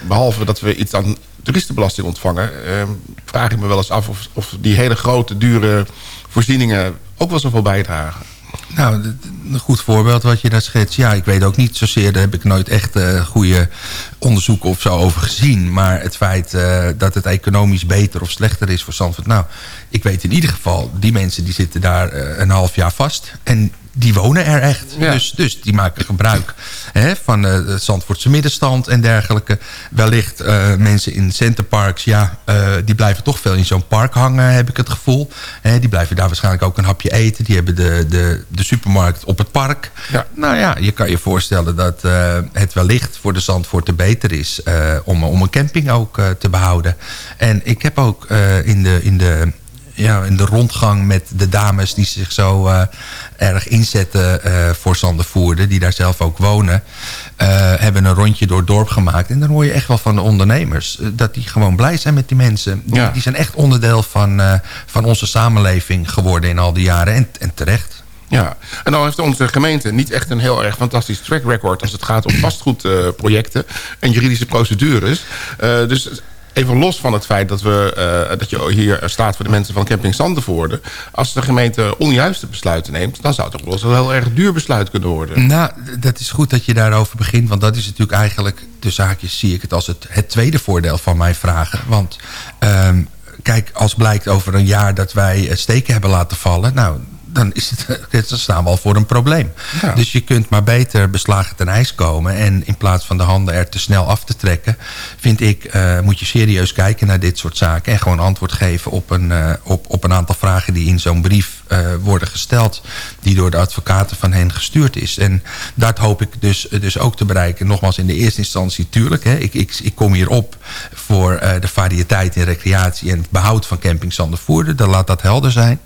behalve dat we iets aan toeristenbelasting ontvangen... Uh, vraag ik me wel eens af of, of die hele grote, dure voorzieningen ook wel zoveel bijdragen. Nou, een goed voorbeeld wat je daar schetst. Ja, ik weet ook niet zozeer, daar heb ik nooit echt uh, goede onderzoeken of zo over gezien. Maar het feit uh, dat het economisch beter of slechter is voor Zandvoort. Nou, ik weet in ieder geval, die mensen die zitten daar een half jaar vast. En die wonen er echt. Ja. Dus, dus die maken gebruik hè, van uh, de Zandvoortse middenstand en dergelijke. Wellicht uh, mensen in centerparks, ja, uh, die blijven toch veel in zo'n park hangen, heb ik het gevoel. Hè, die blijven daar waarschijnlijk ook een hapje eten. Die hebben de, de, de supermarkt op het park. Ja. Nou ja, je kan je voorstellen dat het wellicht voor de Zandvoorten beter is... om, om een camping ook te behouden. En ik heb ook in de... In de ja, in de rondgang met de dames die zich zo uh, erg inzetten uh, voor Zandervoerde, die daar zelf ook wonen, uh, hebben een rondje door het dorp gemaakt. En dan hoor je echt wel van de ondernemers dat die gewoon blij zijn met die mensen. Ja. die zijn echt onderdeel van, van onze samenleving geworden in al die jaren en, en terecht. Ja, en dan heeft onze gemeente niet echt een heel erg fantastisch track record... als het gaat om vastgoedprojecten en juridische procedures. Uh, dus even los van het feit dat, we, uh, dat je hier staat voor de mensen van camping Zandervoorde. Als de gemeente onjuiste besluiten neemt... dan zou het ook wel een heel erg duur besluit kunnen worden. Nou, dat is goed dat je daarover begint. Want dat is natuurlijk eigenlijk, de zaakjes zie ik het als het, het tweede voordeel van mijn vragen. Want um, kijk, als blijkt over een jaar dat wij steken hebben laten vallen... nou, dan, is het, dan staan we al voor een probleem. Ja. Dus je kunt maar beter beslagen ten ijs komen. En in plaats van de handen er te snel af te trekken... vind ik, uh, moet je serieus kijken naar dit soort zaken... en gewoon antwoord geven op een, uh, op, op een aantal vragen... die in zo'n brief uh, worden gesteld... die door de advocaten van hen gestuurd is. En dat hoop ik dus, dus ook te bereiken. Nogmaals, in de eerste instantie tuurlijk. Hè, ik, ik, ik kom hier op voor de variëteit in recreatie... en het behoud van camping Zandervoerder. Dan laat dat helder zijn.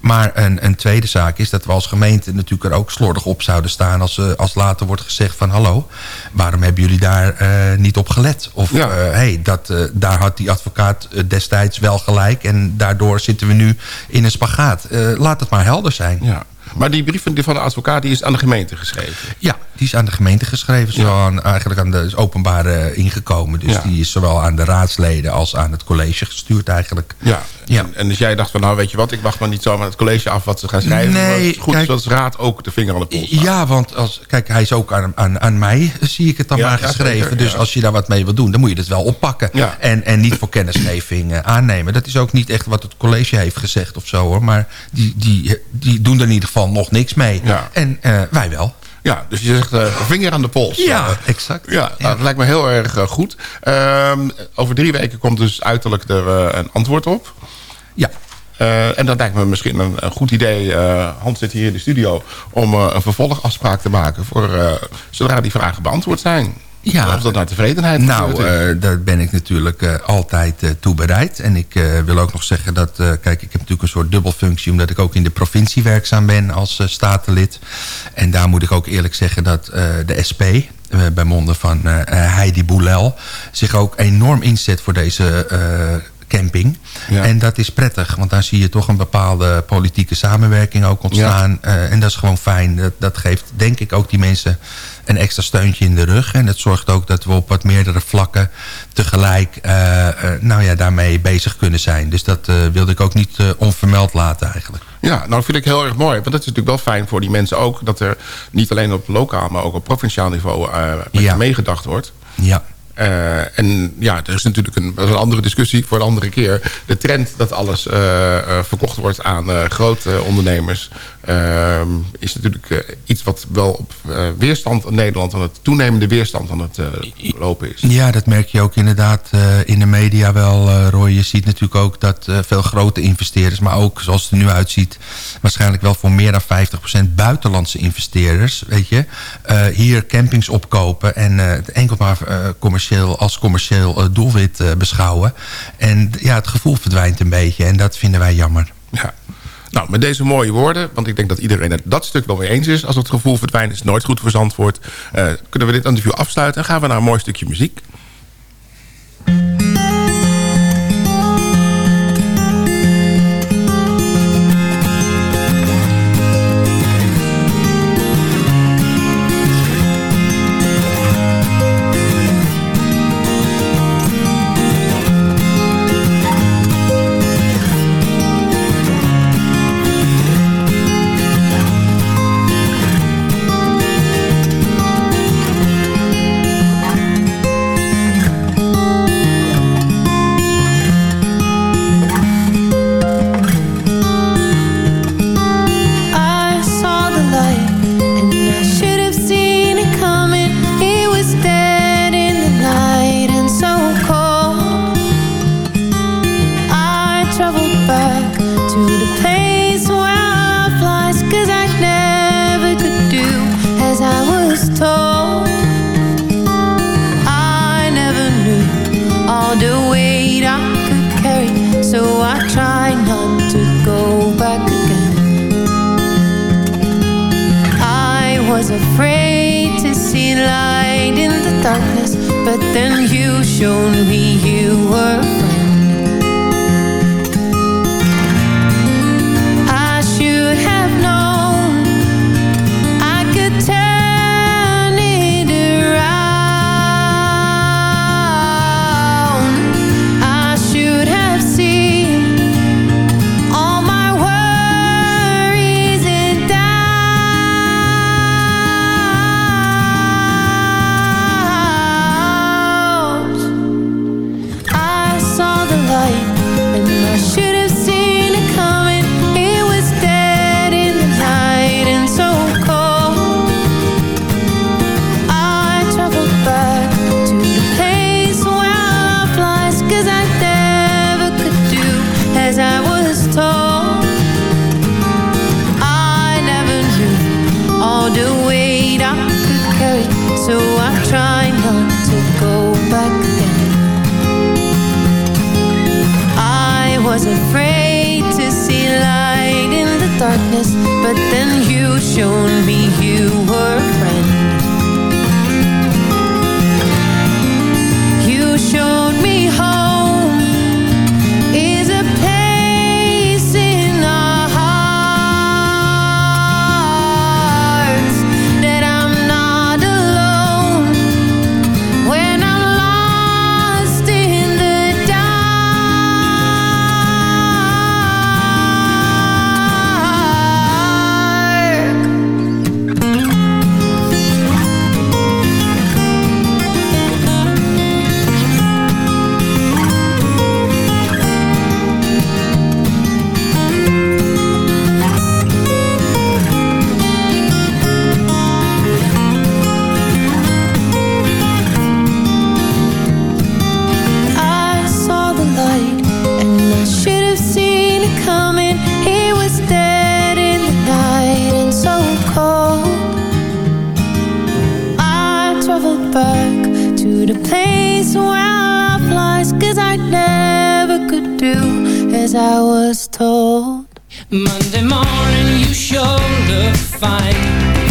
Maar een, een, tweede zaak is dat we als gemeente natuurlijk er ook slordig op zouden staan... als, uh, als later wordt gezegd van hallo, waarom hebben jullie daar uh, niet op gelet? Of ja. uh, hey, dat, daar had die advocaat destijds wel gelijk... en daardoor zitten we nu in een spagaat. laat het maar helder zijn. Ja. Maar die brief van de advocaat die is aan de gemeente geschreven? Ja, is aan de gemeente geschreven. Zowel aan, eigenlijk aan de openbare ingekomen. Dus die is zowel aan de raadsleden als aan het college gestuurd eigenlijk. Ja. Ja. En, en dus jij dacht van, nou weet je wat, ik wacht maar niet zo aan het college af wat ze gaan schrijven. Nee, maar het is goed kijk- dat de raad ook de vinger aan de pols. Ja, want als, kijk, hij is ook aan, aan, aan mij, zie ik het dan maar geschreven. zeker, dus als je daar wat mee wil doen, dan moet je het wel oppakken. En, en niet voor kennisgeving eh, aannemen. Dat is ook niet echt wat het college heeft gezegd of zo hoor. Maar die, die, die doen er in ieder geval nog niks mee. Ja. En eh, wij wel. Ja, dus je zegt eh, vinger aan de pols. Ja, Eh, exact. Ja, nou, dat lijkt me heel erg eh, goed. Ehm, over drie weken komt dus uiterlijk er een antwoord op. Ja. En dat lijkt me misschien een, een goed idee. Hans zit hier in de studio om een vervolgafspraak te maken... voor zodra die vragen beantwoord zijn. Ja. Of dat naar tevredenheid Nou, eh, daar ben ik natuurlijk eh, altijd eh, toe bereid. En ik wil ook nog zeggen dat... kijk, ik heb natuurlijk een soort dubbelfunctie... omdat ik ook in de provincie werkzaam ben als statenlid. En daar moet ik ook eerlijk zeggen dat de SP... bij monden van Heidi Boulel... zich ook enorm inzet voor deze camping. Ja. En dat is prettig, want dan zie je toch een bepaalde politieke samenwerking ook ontstaan. Eh, en dat is gewoon fijn. Dat, dat geeft denk ik ook die mensen een extra steuntje in de rug. En het zorgt ook dat we op wat meerdere vlakken tegelijk eh, eh, nou ja, daarmee bezig kunnen zijn. Dus dat wilde ik ook niet onvermeld laten eigenlijk. Ja, nou vind ik heel erg mooi. Want dat is natuurlijk wel fijn voor die mensen ook... dat er niet alleen op lokaal, maar ook op provinciaal niveau... Ja. meegedacht wordt. Ja. Eh, en ja, er is natuurlijk een, een andere discussie voor een andere keer. De trend dat alles eh, eh, verkocht wordt aan grote ondernemers... eh, is natuurlijk eh, iets wat wel op eh, weerstand in Nederland... aan het toenemende weerstand aan het eh, lopen is. Ja, dat merk je ook inderdaad in de media wel, Roy. Je ziet natuurlijk ook dat veel grote investeerders... maar ook, zoals het er nu uitziet... waarschijnlijk wel voor meer dan 50% buitenlandse investeerders... weet je, hier campings opkopen... en het enkel maar commercieel, als commercieel doelwit beschouwen. En ja, het gevoel verdwijnt een beetje. En dat vinden wij jammer. Ja. Nou, met deze mooie woorden, want ik denk dat iedereen het dat stuk wel mee eens is. Als het gevoel verdwijnt, is nooit goed voor. Eh, kunnen we dit interview afsluiten en gaan we naar een mooi stukje muziek. Place where love lies. Cause I never could do as I was told. Monday morning, you showed up fine.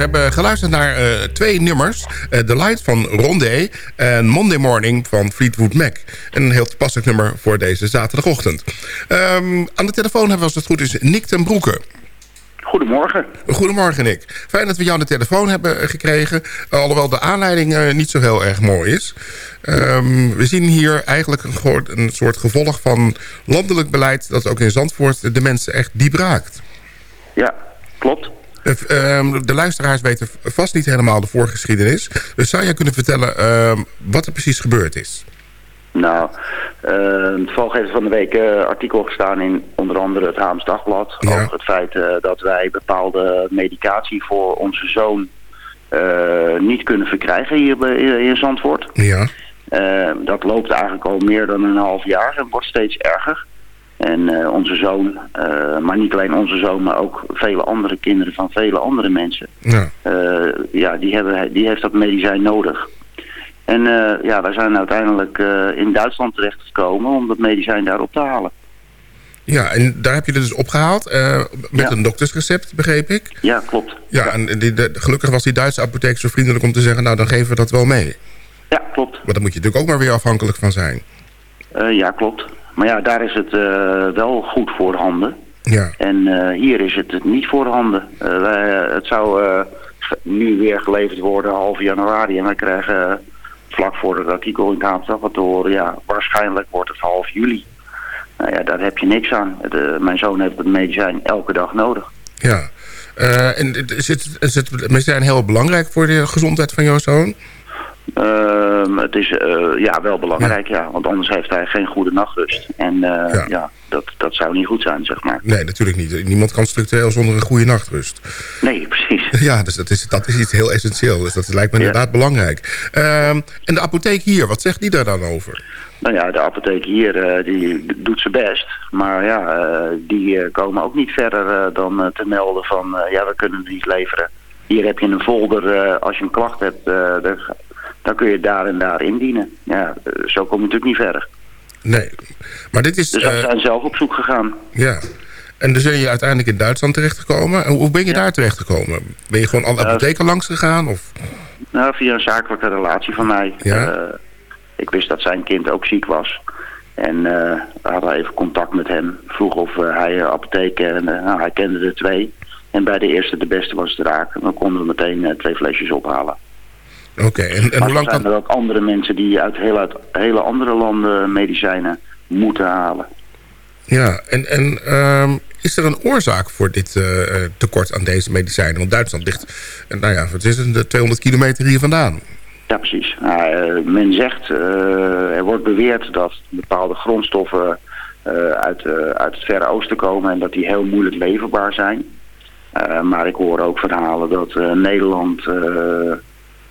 Hebben geluisterd naar eh, twee nummers. Eh, The Light van Rondé en Monday Morning van Fleetwood Mac. Een heel toepasselijk nummer voor deze zaterdagochtend. Ehm, aan de telefoon hebben we, als het goed is, Nick ten Broeke. Goedemorgen. Goedemorgen, Nick. Fijn dat we jou aan de telefoon hebben eh, gekregen. alhoewel de aanleiding niet zo heel erg mooi is. Ehm, we zien hier eigenlijk een, een soort gevolg van landelijk beleid... dat ook in Zandvoort de mensen echt diep raakt. Ja, klopt. Eh, ehm, de luisteraars weten vast niet helemaal de voorgeschiedenis. Dus zou jij kunnen vertellen ehm, wat er precies gebeurd is? Nou, uh, toevallig heeft er van de week een artikel gestaan in onder andere het Haams Dagblad... Ja. over het feit eh, dat wij bepaalde medicatie voor onze zoon eh, niet kunnen verkrijgen hier in Zandvoort. Ja. Dat loopt eigenlijk al meer dan een half jaar en wordt steeds erger. En eh, onze zoon, eh, maar niet alleen onze zoon, maar ook vele andere kinderen van vele andere mensen... Ja. eh, ja, die, hebben, die heeft dat medicijn nodig. En ja, wij zijn uiteindelijk in Duitsland terechtgekomen om dat medicijn daar op te halen. Ja, en daar heb je het dus opgehaald eh, met Ja. een doktersrecept, begreep ik. Ja, klopt. Ja, en die, de- gelukkig was die Duitse apotheek zo vriendelijk om te zeggen... nou, dan geven we dat wel mee. Ja, klopt. Maar daar moet je natuurlijk ook maar weer afhankelijk van zijn. Ja, klopt. Maar ja, daar is het eh, wel goed voor handen. Ja. En eh, hier is het niet voor handen. Eh, wij, het zou nu weer geleverd worden half januari. En wij krijgen vlak voor het artikel in het wat te horen... ja, waarschijnlijk wordt het half juli. Nou ja, daar heb je niks aan. Eh, mijn zoon heeft het medicijn elke dag nodig. Ja. En is het, is het medicijn heel belangrijk voor de gezondheid van jouw zoon? Eh, Ehm, het is eh, ja, wel belangrijk, ja. Want anders heeft hij geen goede nachtrust. En eh, ja, dat, dat zou niet goed zijn, zeg maar. Nee, natuurlijk niet. Niemand kan structureel zonder een goede nachtrust. Nee, precies. Ja, dus dat is, dat is iets heel essentieel. Dus dat lijkt me inderdaad belangrijk. Ehm, en de apotheek hier, wat zegt die daar dan over? Nou ja, de apotheek hier eh, die doet zijn best. Maar ja, die komen ook niet verder dan te melden van... ja, we kunnen het niet leveren. Hier heb je een folder, als je een klacht hebt, dan kun je daar en daar indienen. Ja, zo kom je natuurlijk niet verder. Nee, maar dit is... Dus we zijn zelf op zoek gegaan. Ja, en dus ben je uiteindelijk in Duitsland terechtgekomen. En hoe ben je daar terechtgekomen? Ben je gewoon alle apotheken langs gegaan? Of? Nou, via een zakelijke relatie van mij. Ja? Eh, ik wist dat zijn kind ook ziek was. En eh, we hadden even contact met hem. Vroeg of uh, hij apotheken... En, nou, hij kende er twee. En bij de eerste de beste was het raak. En dan konden we meteen twee flesjes ophalen. Oké, en, en maar hoe lang zijn kan... er ook andere mensen die uit heel, uit hele andere landen medicijnen moeten halen. Ja, en, en ehm, is er een oorzaak voor dit eh, eh, tekort aan deze medicijnen? Want Duitsland ligt, eh, nou ja, wat is het, 200 kilometer hier vandaan. Ja, precies. Nou, eh, men zegt, eh, er wordt beweerd dat bepaalde grondstoffen eh, uit, eh, uit het Verre Oosten komen en dat die heel moeilijk leverbaar zijn. Eh, maar ik hoor ook verhalen dat eh, Nederland,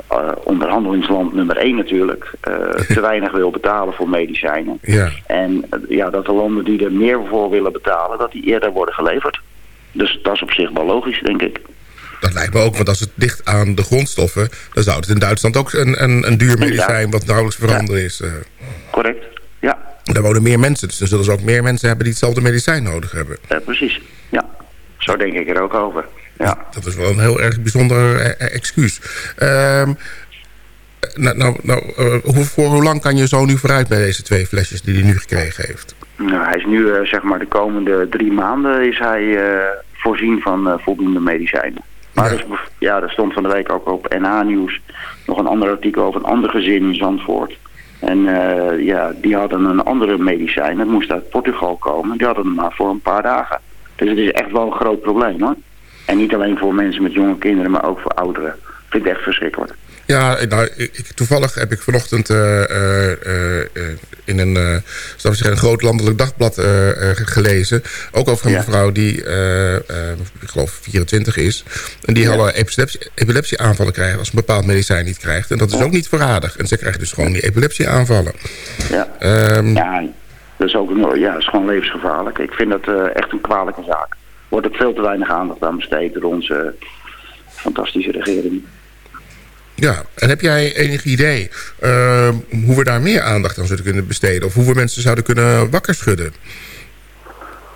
eh, onderhandelingsland nummer 1 natuurlijk, eh, te weinig wil betalen voor medicijnen. Ja. En eh, ja, dat de landen die er meer voor willen betalen, dat die eerder worden geleverd. Dus dat is op zich wel logisch, denk ik. Dat lijkt me ook, want als het ligt aan de grondstoffen... dan zou het in Duitsland ook een, een, een duur medicijn... wat nauwelijks veranderen is. Correct, ja. Daar wonen meer mensen, dus dan zullen ze ook meer mensen hebben... die hetzelfde medicijn nodig hebben. Eh, precies, ja. Zo denk ik er ook over. Ja. Dat is wel een heel erg bijzonder eh, eh, excuus. Ehm, nou, nou, nou eh, hoe, voor hoe lang kan je zo nu vooruit met deze twee flesjes die hij nu gekregen heeft? Nou, hij is nu, zeg maar, de komende drie maanden is hij voorzien van eh, voldoende medicijnen. Maar dus, ja, er stond van de week ook op NH-nieuws nog een ander artikel over een ander gezin in Zandvoort. En ja, die hadden een andere medicijn, dat moest uit Portugal komen. Die hadden hem maar voor een paar dagen. Dus het is echt wel een groot probleem hoor. En niet alleen voor mensen met jonge kinderen, maar ook voor ouderen. Ik vind het echt verschrikkelijk. Ja, nou, ik, toevallig heb ik vanochtend eh, eh, eh, in een, zeggen, een groot landelijk dagblad gelezen. Ook over een mevrouw die, ik geloof 24 is. En die alle epilepsie, epilepsieaanvallen krijgt als een bepaald medicijn niet krijgt. En dat is ook niet voorradig. En ze krijgt dus gewoon die epilepsieaanvallen. Ja. Ehm, Ja, dat is ook een, ja, dat is gewoon levensgevaarlijk. Ik vind dat echt een kwalijke zaak. Wordt ook veel te weinig aandacht aan besteed door onze fantastische regering. Ja, en heb jij enig idee ehm, hoe we daar meer aandacht aan zouden kunnen besteden? Of hoe we mensen zouden kunnen wakker schudden?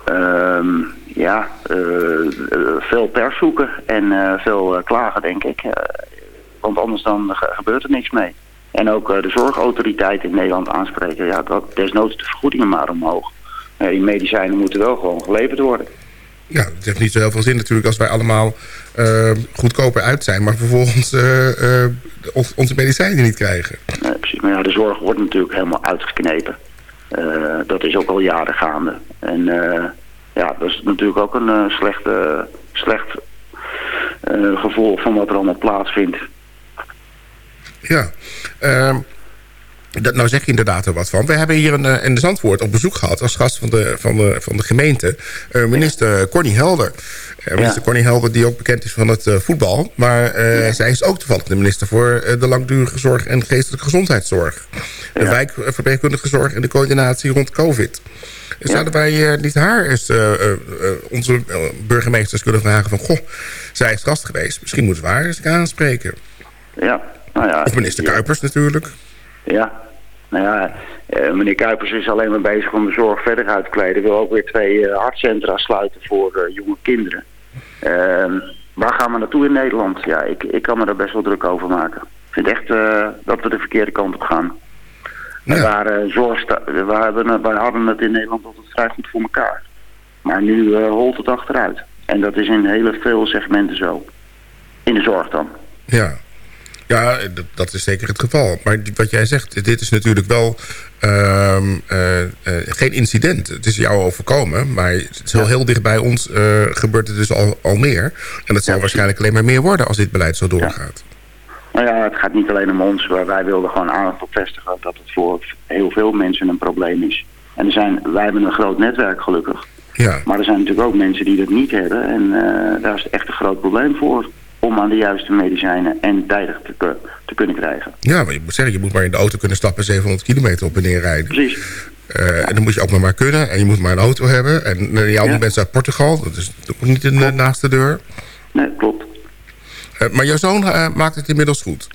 Ehm, ja, eh, eh, veel pers zoeken en eh, veel klagen, denk ik. Want anders dan ge- gebeurt er niks mee. En ook de zorgautoriteit in Nederland aanspreken. Ja, dat, desnoods de vergoedingen maar omhoog. Die medicijnen moeten wel gewoon geleverd worden. Ja, het heeft niet zo heel veel zin natuurlijk als wij allemaal eh, goedkoper uit zijn... maar vervolgens ons- onze medicijnen niet krijgen. Nee, precies. Maar ja, de zorg wordt natuurlijk helemaal uitgeknepen. Eh, dat is ook al jaren gaande. En eh, ja, dat is natuurlijk ook een eh, slechte, slecht gevolg van wat er allemaal plaatsvindt. Ja, ehm, dat, nou zeg je inderdaad er wat van. We hebben hier een, eh, in de Zandvoort op bezoek gehad... als gast van de, van de, van de gemeente, eh, minister Corny Helder. Eh, minister Corny Helder die ook bekend is van het eh, voetbal. Maar eh, zij is ook toevallig de minister voor eh, de langdurige zorg... en geestelijke gezondheidszorg. De wijkverpleegkundige zorg en de coördinatie rond COVID. Zouden wij eh, niet haar eens eh, eh, eh, onze eh, burgemeesters kunnen vragen van... goh, zij is gast geweest. Misschien moeten we haar eens aanspreken. Ja, nou ja. Of minister Kuipers natuurlijk. Ja, nou ja, eh, meneer Kuipers is alleen maar bezig om de zorg verder uit te kleden. Wil ook weer twee eh, hartcentra sluiten voor eh, jonge kinderen. Ehm, waar gaan we naartoe in Nederland? Ja, ik, ik kan me daar best wel druk over maken. Ik vind echt dat we de verkeerde kant op gaan. We, waren zorgsta- we, hebben, we hadden het in Nederland altijd vrij goed voor elkaar. Maar nu holt het achteruit. En dat is in hele veel segmenten zo. In de zorg dan. Ja, ja dat, is zeker het geval. Maar wat jij zegt, dit is natuurlijk wel ehm, eh, eh, geen incident. Het is jou overkomen, maar het is heel, dicht bij ons eh, gebeurt het dus al, al meer. En dat zal waarschijnlijk alleen maar meer worden als dit beleid zo doorgaat. Nou ja, het gaat niet alleen om ons. maar Wij wilden gewoon aandacht op vestigen dat het voor heel veel mensen een probleem is. En er zijn, wij hebben een groot netwerk gelukkig. Ja. Maar er zijn natuurlijk ook mensen die dat niet hebben. En daar is het echt een groot probleem voor. Om aan de juiste medicijnen en tijdig te, te kunnen krijgen. Ja, maar je moet zeggen, je moet maar in de auto kunnen stappen... 700 kilometer op en neer rijden. Precies. Eh, en dan moet je ook nog maar kunnen. En je moet maar een auto hebben. En uh, jouw Ja. mensen uit Portugal. Dat is ook niet in, de naaste deur. Nee, klopt. Eh, maar jouw zoon eh, maakt het inmiddels goed.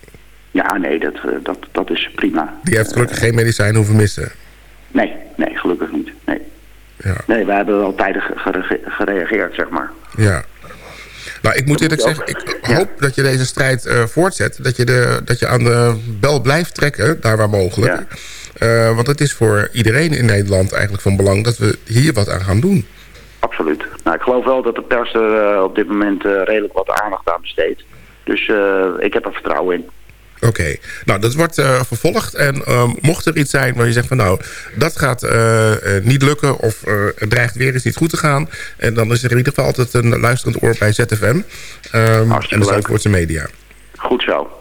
Ja, nee, dat, eh, dat, dat is prima. Die heeft gelukkig geen medicijn hoeven missen. Nee, nee, gelukkig niet. Nee, Ja. nee wij hebben wel tijdig gere- gereageerd, zeg maar. Ja. Nou, ik moet eerlijk zeggen, ik hoop dat je deze strijd eh, voortzet. Dat je, de, dat je aan de bel blijft trekken, daar waar mogelijk. Eh, want het is voor iedereen in Nederland eigenlijk van belang... dat we hier wat aan gaan doen. Absoluut. Nou, ik geloof wel dat de pers er eh, op dit moment redelijk wat aandacht aan besteedt. Dus ik heb er vertrouwen in. Oké, nou dat wordt eh, vervolgd. En ehm, mocht er iets zijn waar je zegt van nou, dat gaat eh, eh, niet lukken... of het dreigt weer eens niet goed te gaan... en dan is er in ieder geval altijd een luisterend oor bij ZFM... ehm, en de Zuidvoortse media. Goed zo.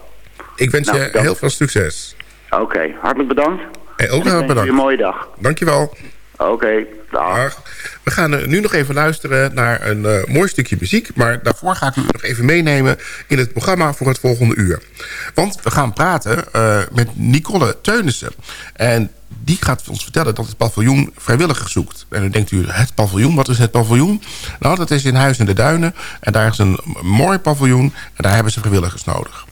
Ik wens Nou, je heel veel succes. Oké, hartelijk bedankt. En ook En wens bedankt. een mooie dag. Dankjewel. Oké, dag. We gaan nu nog even luisteren naar een eh, mooi stukje muziek. Maar daarvoor ga ik u nog even meenemen in het programma voor het volgende uur. Want we gaan praten eh, met Nicole Teunissen. En die gaat ons vertellen dat het paviljoen vrijwilligers zoekt. En dan denkt u, het paviljoen, wat is het paviljoen? Nou, dat is in Huis in de Duinen. En daar is een mooi paviljoen. En daar hebben ze vrijwilligers nodig.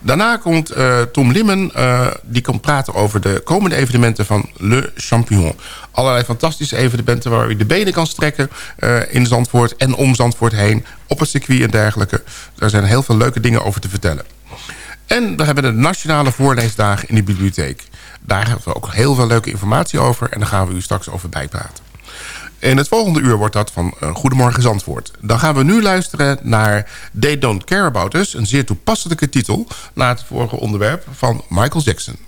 Daarna komt eh, Tom Limmen, eh, die komt praten over de komende evenementen van Le Champion. Allerlei fantastische evenementen waar u de benen kan strekken eh, in Zandvoort en om Zandvoort heen, op het circuit en dergelijke. Daar zijn heel veel leuke dingen over te vertellen. En we hebben de nationale voorleesdagen in de bibliotheek. Daar hebben we ook heel veel leuke informatie over en daar gaan we u straks over bijpraten. In het volgende uur wordt dat van uh, Goedemorgen Zandvoort. Dan gaan we nu luisteren naar They Don't Care About Us. Een zeer toepasselijke titel na het vorige onderwerp van Michael Jackson.